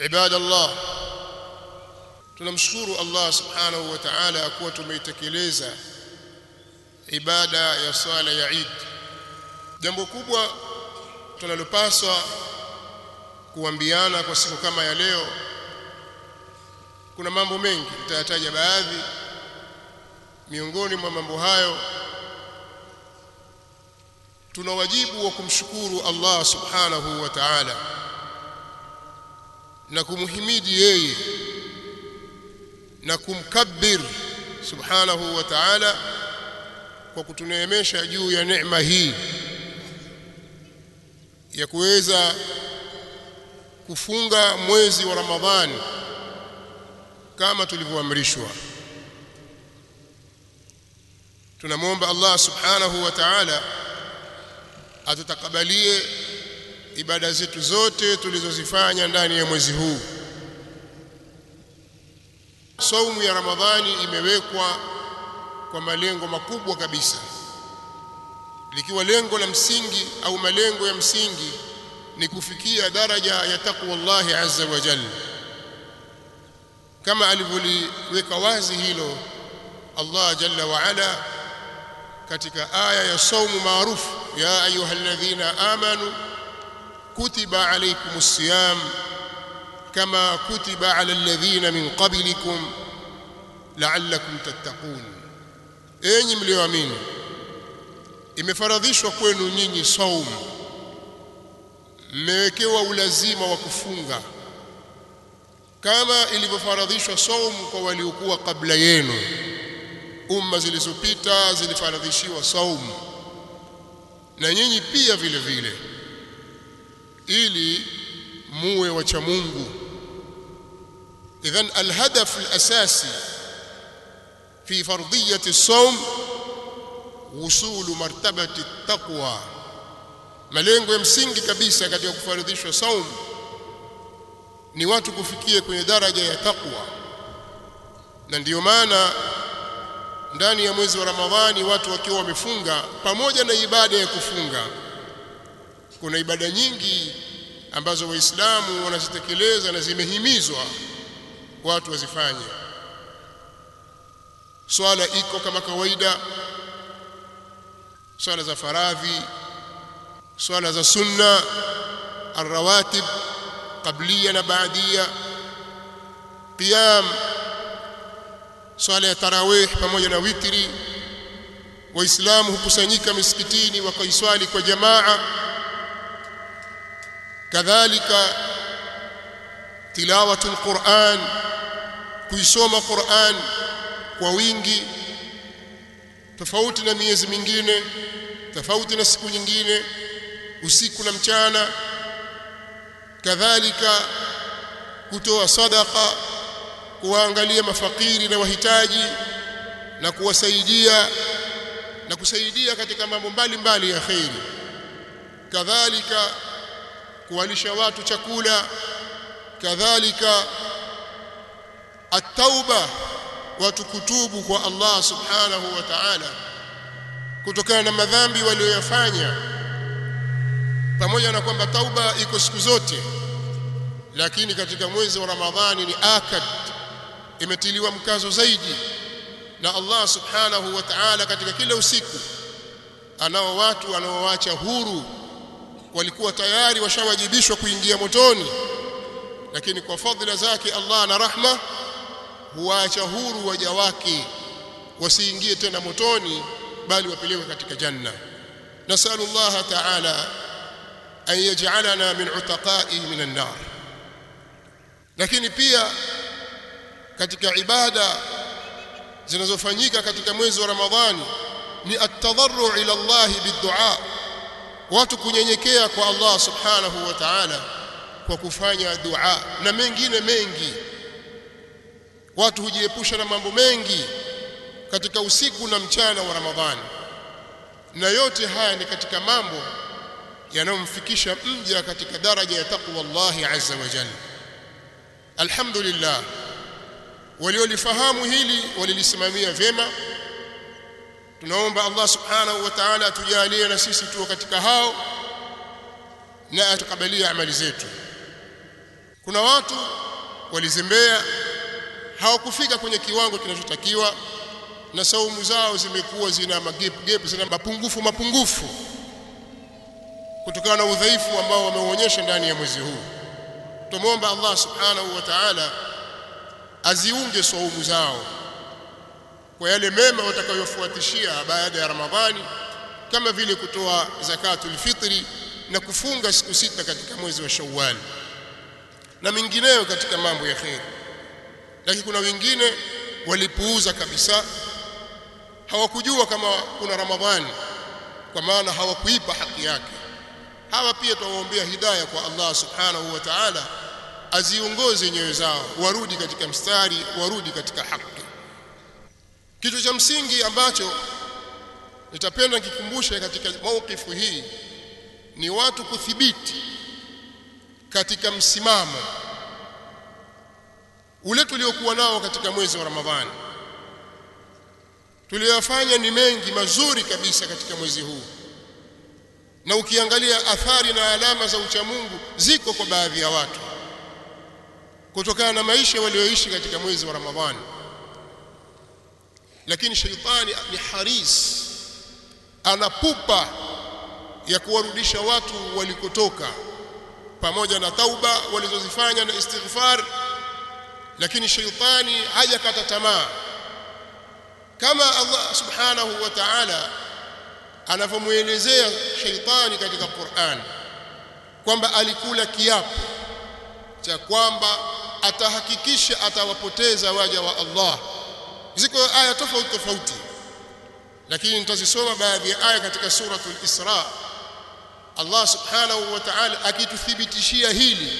عباد الله tunamshukuru Allah subhanahu wa ta'ala kuwa tumeitekeleza ibada ya swala ya Eid jambo kubwa tunalopaswa kuambiana kwa siku kama ya leo kuna mambo mengi nitayataja baadhi miongoni mwa mambo hayo tuna wajibu wa kumshukuru Allah subhanahu wa ta'ala na kumhimidi yeye na kumkabir subhanahu wa ta'ala kwa kutuneemesha juu ya neema hii ya kuweza kufunga mwezi wa Ramadhani kama tulivyoamrishwa. Tunamwomba Allah subhanahu wa ta'ala atutakabalie ibada zetu zote tulizozifanya ndani ya mwezi huu. Saumu ya ramadhani imewekwa kwa malengo makubwa kabisa. Likiwa lengo la msingi au malengo ya msingi ni kufikia daraja ya taqwa Allahi azza wa jalla. Kama alivyoliweka wazi hilo Allah jalla wa ala katika aya ya saumu maarufu ya ayuha alladhina amanu kutiba alaykum siyam kama kutiba ala alladhina min qablikum la'allakum tattaqun, enyi mlioamini, imefaradhishwa kwenu nyinyi saumu, mmewekewa ulazima wa kufunga. Kama ilivyofaradhishwa saum kwa waliokuwa kabla yenu. Umma zilizopita zilifaradhishiwa saum. Na nyinyi pia vile vile ili muwe wacha Mungu. Idhan alhadaf alasasi fi fardiyati as-sawm wusulu martabati at-taqwa. Malengo ya msingi kabisa katika kufaridhishwa saum ni watu kufikia kwenye daraja ya takwa na ndiyo maana ndani ya mwezi wa Ramadhani watu wakiwa wamefunga pamoja na ibada ya kufunga kuna ibada nyingi ambazo waislamu wanazitekeleza na zimehimizwa watu wazifanye. Swala iko kama kawaida. Swala za faradhi swala za sunna arrawatib qabliya na baadia qiyam swala ya tarawih pamoja na witri. Waislamu hukusanyika misikitini wakaiswali kwa jamaa kadhalika tilawatu alquran kuisoma Qur'an kwa wingi tofauti na miezi mingine tofauti na siku nyingine usiku na mchana. Kadhalika kutoa sadaqa kuwaangalia mafakiri na wahitaji na kuwasaidia na kusaidia katika mambo mbalimbali ya khairi. Kadhalika kuwalisha watu chakula. Kadhalika at-tauba watu kutubu kwa Allah subhanahu wa ta'ala kutokana na madhambi walioyafanya pamoja na kwamba tauba iko siku zote lakini katika mwezi wa Ramadhani ni akad imetiliwa mkazo zaidi na Allah subhanahu wa ta'ala katika kila usiku anao watu anaowacha huru walikuwa tayari washawajibishwa kuingia motoni lakini kwa fadhila zake Allah na rahma huwaacha huru waja wake wasiingie tena motoni bali wapelekwe katika janna. Nasalu llaha ta'ala an yaj'alana min utaqa'i min an-nar. Lakini pia katika ibada zinazofanyika katika mwezi wa Ramadhani ni at-tadarru ila Allah bid-du'a watu kunyenyekea kwa Allah subhanahu wa ta'ala kwa kufanya dua na mengine mengi. Watu hujiepusha na mambo mengi katika usiku na mchana wa Ramadhani na yote haya ni katika mambo yanayomfikisha mja katika daraja ya taqwa Allah azza wa jalla. Alhamdulillah. Waliolifahamu hili walilisimamia vyema tunaomba Allah subhanahu wa ta'ala atujalie na sisi tuwe katika hao na atukabalie amali zetu. Kuna watu walizembea hawakufika kwenye kiwango kinachotakiwa na saumu zao zimekuwa zina magip gep zina mapungufu mapungufu kutokana na udhaifu ambao wameuonyesha ndani ya mwezi huu. Tumwomba Allah subhanahu wa ta'ala aziunge saumu zao kwa yale mema watakayofuatishia baada ya Ramadhani kama vile kutoa zakatul fitri na kufunga siku sita katika mwezi wa Shawwal na mengineyo katika mambo ya kheri lakini kuna wengine walipuuza kabisa hawakujua kama kuna Ramadhani kwa maana hawakuipa haki yake. Hawa pia tuwaombea hidayah kwa Allah subhanahu wa ta'ala aziongoze nyoyo zao warudi katika mstari warudi katika haki kitu cha msingi ambacho nitapenda nikikumbushe katika maukifu hii ni watu kuthibiti katika msimamo ule tuliokuwa nao katika mwezi wa Ramadhani. Tuliyofanya ni mengi mazuri kabisa katika mwezi huu. Na ukiangalia athari na alama za uchamungu ziko kwa baadhi ya watu kutokana na maisha walioishi katika mwezi wa Ramadhani lakini shaitani ni haris. Ana pupa ya kuwarudisha watu walikotoka pamoja na tauba walizozifanya na istighfar. Lakini shaitani hajakata tamaa. Kama Allah subhanahu wa ta'ala anavyomuelezea shaitani katika Qur'an kwamba alikula kiapo cha kwamba atahakikisha atawapoteza waja wa Allah ziko aya tofauti tofauti. Lakini nitazisoma baadhi ya aya katika suratul Isra Allah subhanahu wa ta'ala akituthibitishia hili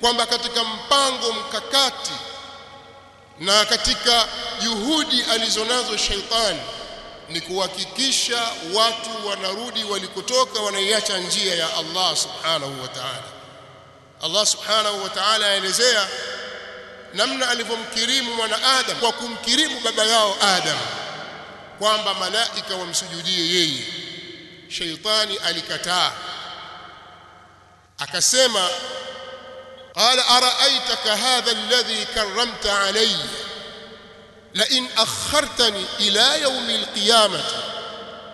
kwamba katika mpango mkakati na katika juhudi alizonazo shaitani ni kuhakikisha watu wanarudi walikotoka wanaiacha njia ya Allah subhanahu wa ta'ala. Allah subhanahu wa ta'ala aelezea namna alivyomkirimu mwana Adam kwa kumkirimu baba yao Adam kwamba malaika wamsujudie yeye shaytani alikataa akasema qala araaitaka hadha alladhi karamta alayya la in akhartani ila yawm alqiyamah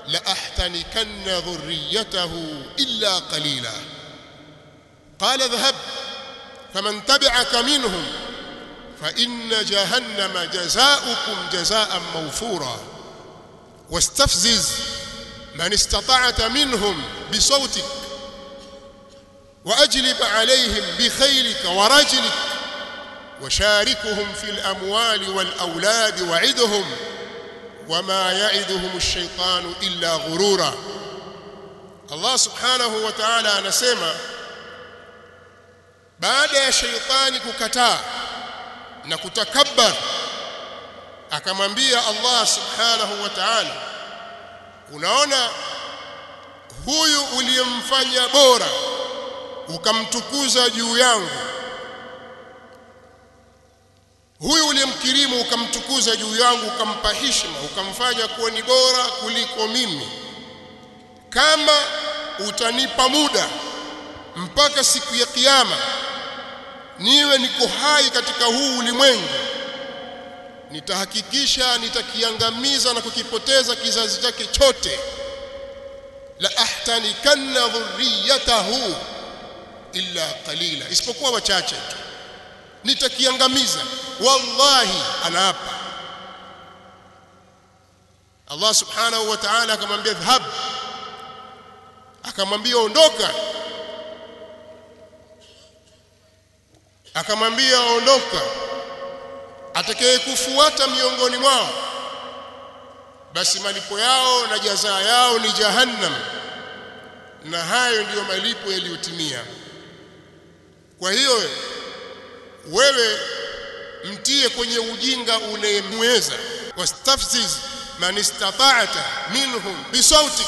la ahtanikanna dhurriyatahu illa qalila qala dhahab faman tabi'aka minhum فإن جهنم جزاؤكم جزاء موفورا. واستفزز من استطعت منهم بصوتك وأجلب عليهم بخيلك ورجلك وشاركهم في الأموال والأولاد وعدهم ash-shaytanu illa ghurura Allah subhanahu wa ta'ala anasema baada ya shaytani kukataa na kutakabbar akamwambia Allah subhanahu wa ta'ala unaona huyu uliyemfanya bora ukamtukuza juu yangu. Huyu uliyemkirimu ukamtukuza juu yangu ukampa heshima ukamfanya kuwa ni bora kuliko mimi. Kama utanipa muda mpaka siku ya kiyama niwe niko hai katika huu ulimwengu. Nitahakikisha nitakiangamiza na kukipoteza kizazi chake chote. La ahtanikanna dhurriyatahu illa qalila. Isipokuwa wachache tu. Nitakiangamiza. Wallahi anaapa. Allah subhanahu wa ta'ala akamwambia dhhab akamwambia ondoka akamwambia ondoka atakayekufuata miongoni mwao. Basi malipo yao na jazaa yao ni jahannam na hayo ndiyo malipo yaliyotimia. Kwa hiyo wewe mtie kwenye ujinga unayemweza wastafziz man istata'ta minhum bisautik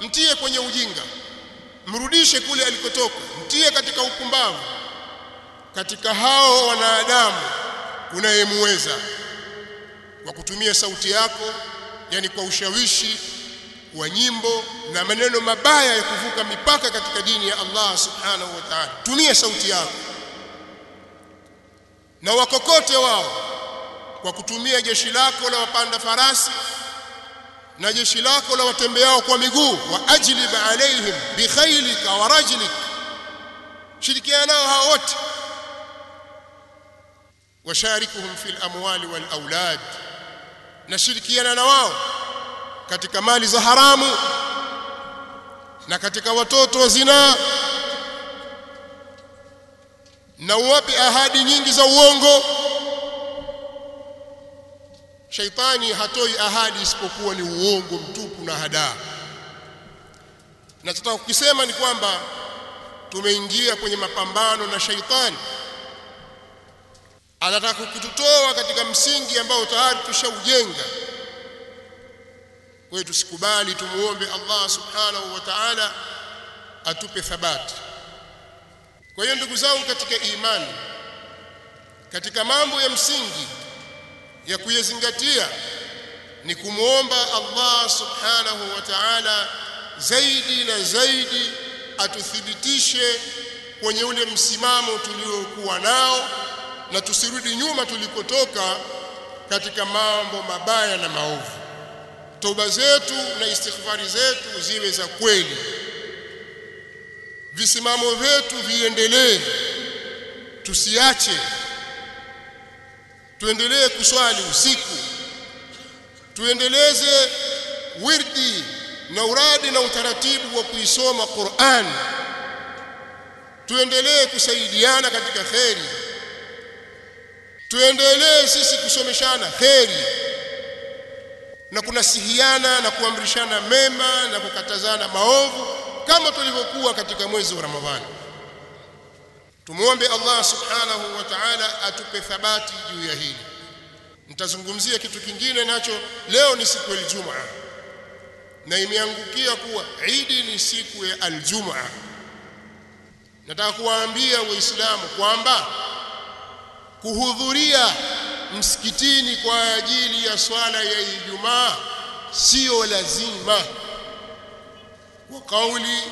mtie kwenye ujinga mrudishe kule alikotoka mtie katika upumbavu katika hao wanadamu unayemweza kwa kutumia sauti yako yani kwa ushawishi wa nyimbo na maneno mabaya ya kuvuka mipaka katika dini ya Allah subhanahu wa ta'ala. Tumia sauti yako. Na wakokote wao kwa kutumia jeshi lako la wapanda farasi na jeshi lako la watembeao kwa miguu wa ajlib alaihim bikhailika wa rajlik. Shirikiana nao hao wote washarikuhum fil amwali wal aulad na shirikiana na wao katika mali za haramu na katika watoto wa zinaa na uwape ahadi nyingi za uongo. Shaitani hatoi ahadi isipokuwa ni uongo mtupu na hadaa. Nachotaka kukisema ni kwamba tumeingia kwenye mapambano na shaitani anataka kututoa katika msingi ambao tayari tushaujenga. Kwa hiyo tusikubali tumuombe Allah subhanahu wa ta'ala atupe thabati. Kwa hiyo ndugu zangu katika imani katika mambo ya msingi ya kuyazingatia ni kumwomba Allah subhanahu wa ta'ala zaidi na zaidi atuthibitishe kwenye ule msimamo tuliokuwa nao na tusirudi nyuma tulikotoka katika mambo mabaya na maovu. Toba zetu na istighfari zetu ziwe za kweli. Visimamo vyetu viendelee. Tusiache. Tuendelee kuswali usiku. Tuendeleze wirdi na uradi na utaratibu wa kuisoma Qur'an. Tuendelee kusaidiana katika kheri tuendelee sisi kusomeshana kheri na kunasihiana na kuamrishana mema na kukatazana maovu kama tulivyokuwa katika mwezi wa Ramadhani. Tumuombe Allah subhanahu wa ta'ala atupe thabati juu ya hili. Nitazungumzia kitu kingine nacho leo ni siku ya Ijumaa. Na imeangukia kuwa Idi ni siku ya Aljumaa. Nataka kuwaambia waislamu kwamba kuhudhuria msikitini kwa ajili ya swala ya Ijumaa sio lazima. Kwa kauli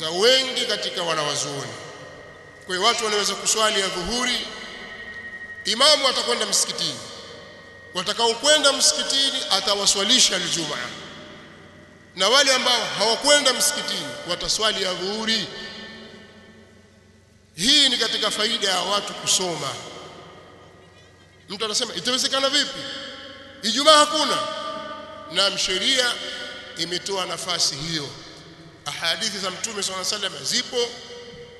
za wengi katika wanawazuoni kwa hiyo watu wanaweza kuswali ya dhuhuri imamu atakwenda msikitini watakaokwenda msikitini atawaswalisha aljumaa na wale ambao hawakwenda msikitini wataswali ya dhuhuri hii ni katika faida ya watu kusoma mtu anasema itawezekana vipi? Ijumaa hakuna. Na sheria imetoa nafasi hiyo. Ahadithi za mtume swalla sallam zipo.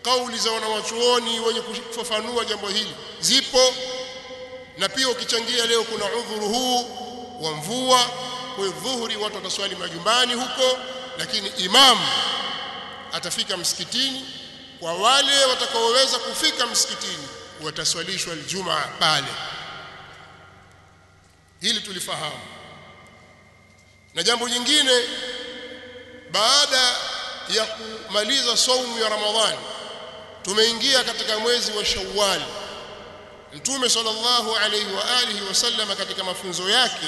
Kauli za wanawachuoni wenye kufafanua jambo hili zipo. Na pia ukichangia leo kuna udhuru huu wa mvua kwa dhuhuri watu wataswali majumbani huko lakini imamu atafika msikitini. Kwa wale watakaoweza kufika msikitini wataswalishwa Ijumaa pale hili tulifahamu. Na jambo jingine baada ya kumaliza saumu ya ramadhani tumeingia katika mwezi wa shawwal. Mtume sallallahu alayhi wa alihi wasallam katika mafunzo yake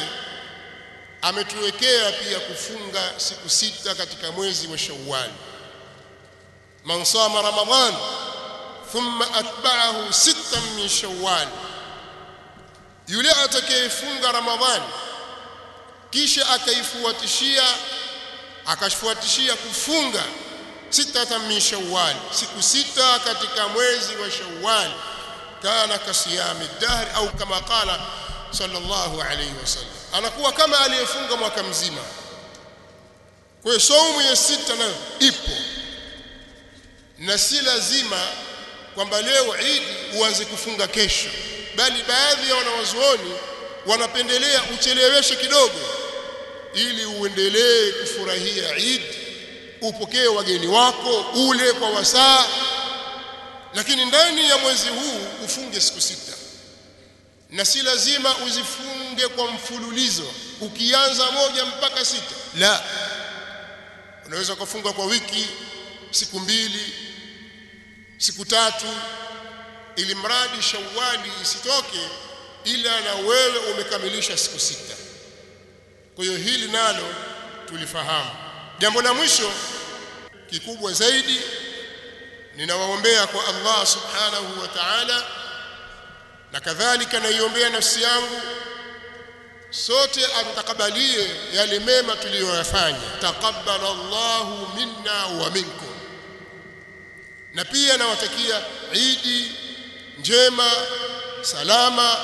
ametuwekea pia kufunga siku sita katika mwezi wa shawwal. Man sama ramadhan thumma atba'ahu sittan min shawwal yule atakayefunga ramadhani kisha akaifuatishia akafuatishia kufunga sita min shawwal siku sita katika mwezi wa shawwal kana kasiyami dahri au kama qala sallallahu alayhi wasallam anakuwa kama aliyefunga mwaka mzima. Kwa hiyo saumu ya sita nayo ipo. Na si lazima kwamba leo Eid uanze kufunga kesho bali baadhi ya wanawazuoni wanapendelea ucheleweshe kidogo ili uendelee kufurahia Eid upokee wageni wako ule kwa wasaa lakini ndani ya mwezi huu ufunge siku sita. Na si lazima uzifunge kwa mfululizo ukianza moja mpaka sita. La unaweza kufunga kwa wiki siku mbili siku tatu ili mradi shawali isitoke ila na wewe umekamilisha siku sita. Kwa hiyo hili nalo tulifahamu. Jambo la mwisho kikubwa zaidi ninawaombea kwa Allah subhanahu wa ta'ala na kadhalika naiombea nafsi yangu sote atakabalie yale mema tuliyoyafanya. Taqabbala Allahu minna wa minkum. Na pia nawatakia Idi njema salama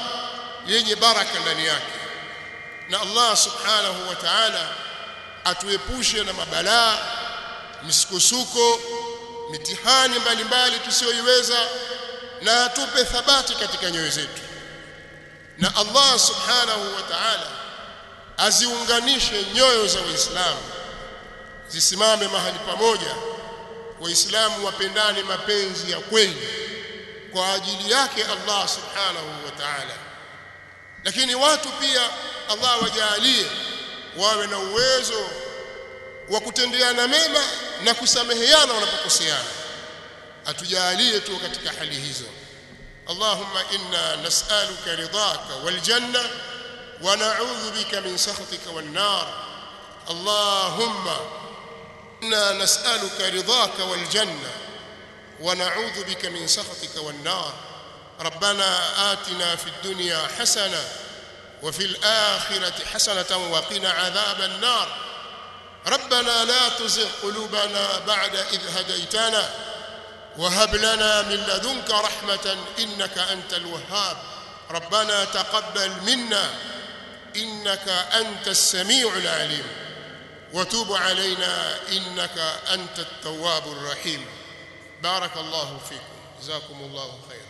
yenye baraka ndani yake. Na Allah subhanahu wa ta'ala atuepushe na mabalaa misukosuko mitihani mbalimbali tusiyoiweza na atupe thabati katika nyoyo zetu. Na Allah subhanahu wa ta'ala aziunganishe nyoyo za waislamu zisimame mahali pamoja waislamu wapendane mapenzi ya kweli kwa ajili yake Allah subhanahu wa ta'ala. Lakini watu pia Allah wajalie wawe na uwezo wa kutendeana mema na kusameheana wanapokoseana, atujalie tu katika hali hizo. Allahumma inna nas'aluka ridhaka wal janna wa na'udhu bika min sakhatika wan nar. Allahumma inna nas'aluka ridhaka wal janna ونعوذ بك من سخطك والنار. ربنا آتنا في الدنيا حسنة وفي الآخرة حسنة وقنا عذاب النار. ربنا لا تزغ قلوبنا بعد إذ هديتنا وهب لنا من لدنك رحمة إنك أنت الوهاب. ربنا تقبل منا إنك أنت السميع العليم. وتوب علينا إنك أنت التواب الرحيم. بارك الله فيكم. جزاكم الله خيرا.